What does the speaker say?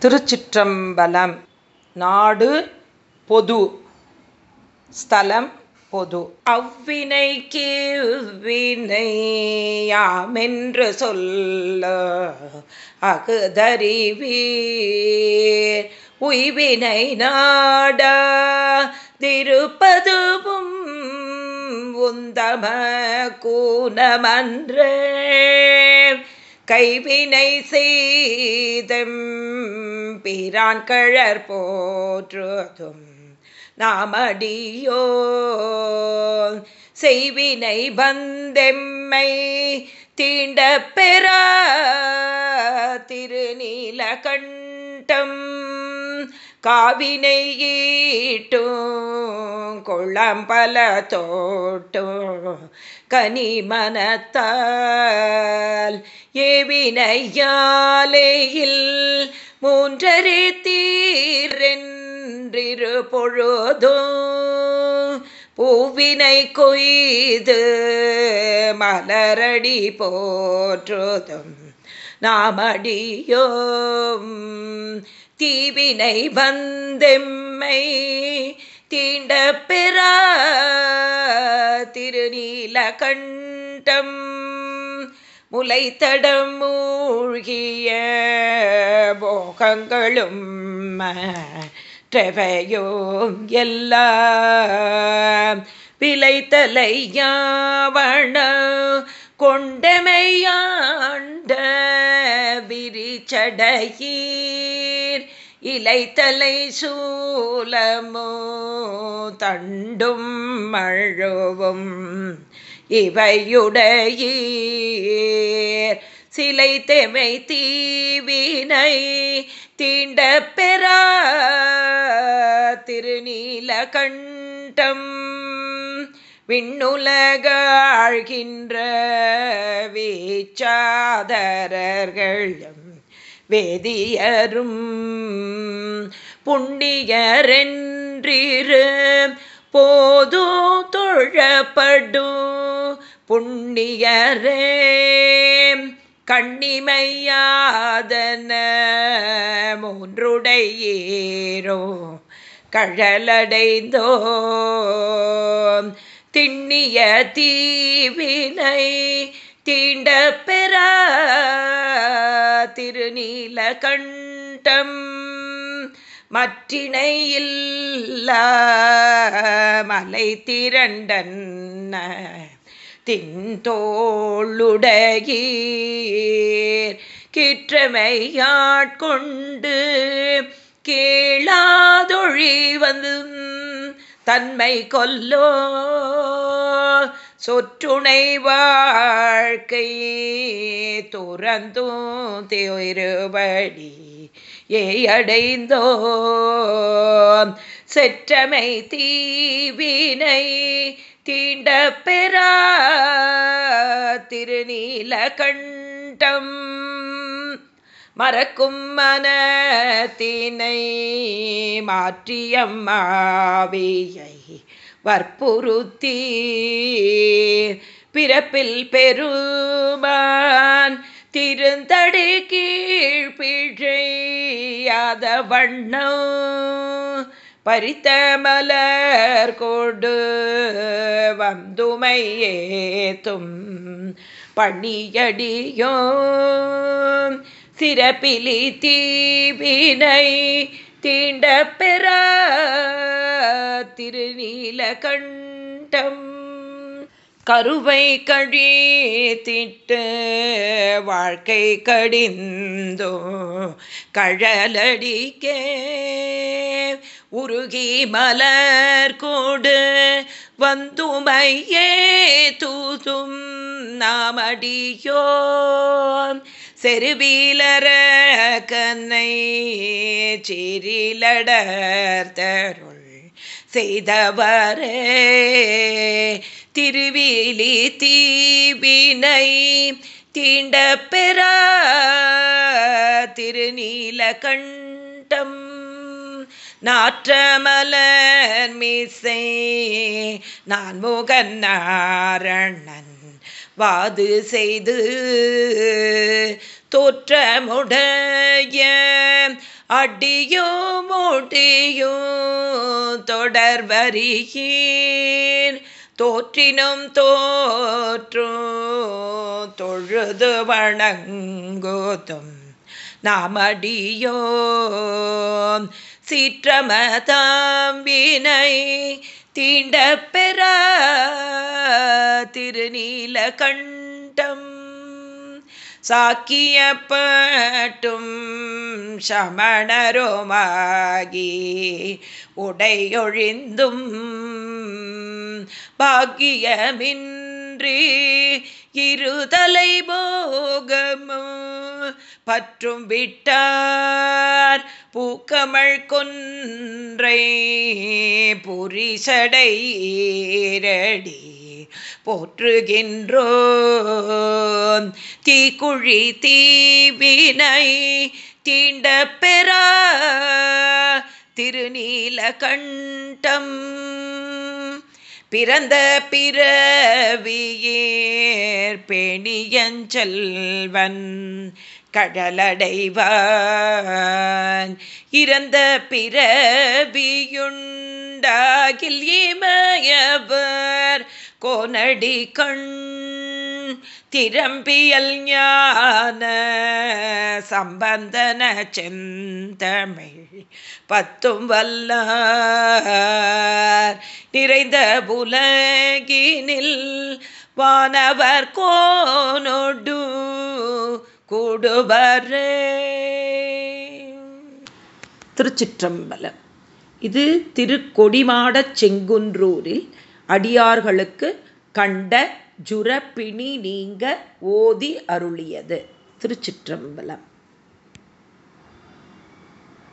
திருச்சிற்றம்பலம். நாடு பொது. ஸ்தலம் பொது. அவ்வினைக்கு வினையாமென்று சொல்ல அகுதறிவீர். உய்வினை நாடா திருப்பதுவும் உந்தம கூனமன்றே. கைவினை செய்தம் பிரான் கழற் போற்றுதும் நாமடியோ செய்வினை பந்தெம்மை தீண்ட பெற திருநீல கண்டம் காவினை ஈட்டும் கொள்ளம்பல தோட்டும் கனிமனத்தால். ஏவினையாலேயில் மூன்றரே தீரென்றிரு பொழுதோ பூவினை கொய்து மலரடி போற்றுதும். நாமடியோம் தீவினை வந்தெம்மை தீண்ட பெற திருநீல கண்டம் முளைத்தடம் மூழ்கிய போகங்களும் ட்ரெவையோம் எல்லாம் பிழைத்தலையாவண கொண்டமையாண்ட விரிச்சடையீர். இலைத்தலை சூலமோ தண்டும் மழுவும் இவையுடைய சிலை தெமை தீவினை தீண்ட பெறா திருநீல கண்டம் விண்ணுலகாழ்கின்ற வீச்சாதரர்களும் வேதியரும். புண்ணியரென்றிரு போதோ தொழப்படு புண்ணியரே. கண்ணிமையாதன மூன்றுடையேரோ கழலடைந்தோ. திண்ணிய தீவினை தீண்ட பெற திருநீல கண்டம் மற்றிணையில் மலை திரண்டன் தின்தோளுடையீர். கிற்றமையாட்கொண்டு கேளாதொழி வந்து தன்மை கொல்லோ. சொற்றுணை வாழ்க்கை துறந்தும் திருபடி ஏயடைந்தோ செற்றமை தீவினை தீண்ட பெறா திருநீல கண்டம் மறக்கும் மனத்தினை மாற்றியம்மாவியை வற்புறுத்தி. பிறப்பில் பெருமான் திருந்தடி கீழ்பிழையாத வண்ணம் பறித்த மலர் கொடு. வந்துமையேத்தும் பணியடியோ சிறப்பிலி தீவினை தீண்ட பெற திருநீல கண்டம் கருவை கழித்திட்டு வாழ்க்கை கடிந்தோ கழலடிக்கே. உருகி மலர் கூடு வந்துமையே தூதும் நாமடியோ. செருவீலர கண்ணை சிறிலடர்த்தருள் செய்தவரே. திருவிழி தீவினை தீண்ட பெற திருநீல கண்டம் நாற்றமலர் மீசை நான் முகன் நாரணன் வாது செய்து தோற்றமுடைய அடியோ மூட்டியோ தொடர்வரிகீர் தோற்றினும் தோற்றோ தொழுது வணங்கோதும். நாமடியோ சீற்றமதாம்பினை தீண்ட பெற திருநீல கண்டம் சாக்கியப்பட்டும் சமணரோமாகி உடையொழிந்தும் பாக்கியமின்றி இருதலை போகமோ பற்றும் விட்டார். பூக்கமள் கொன்றை புரிசடைரடி போற்றுகின்றோ தீக்குழி தீவினை தீண்ட பெறா திருநீல கண்டம் பிறந்த பிறவியேர் பேணியஞ்செல்வன் கடலடைவான். இறந்த பிறவியுண்டாகில் இமயவர் கோனடி கண் திரம்பியல் ஞான சம்பந்தன செந்தமிழ் பத்தும் வல்லார். நிறைந்த புலகினில் வானவர் கோனொடு கூடுவரே. திருச்சிற்றம்பலம். இது திருக்கொடிமாடச் செங்குன்றூரில் அடியார்களுக்கு கண்ட ஜுரப்பிணி நீங்க ஓதி அருளியது. திருச்சிற்றம்பலம்.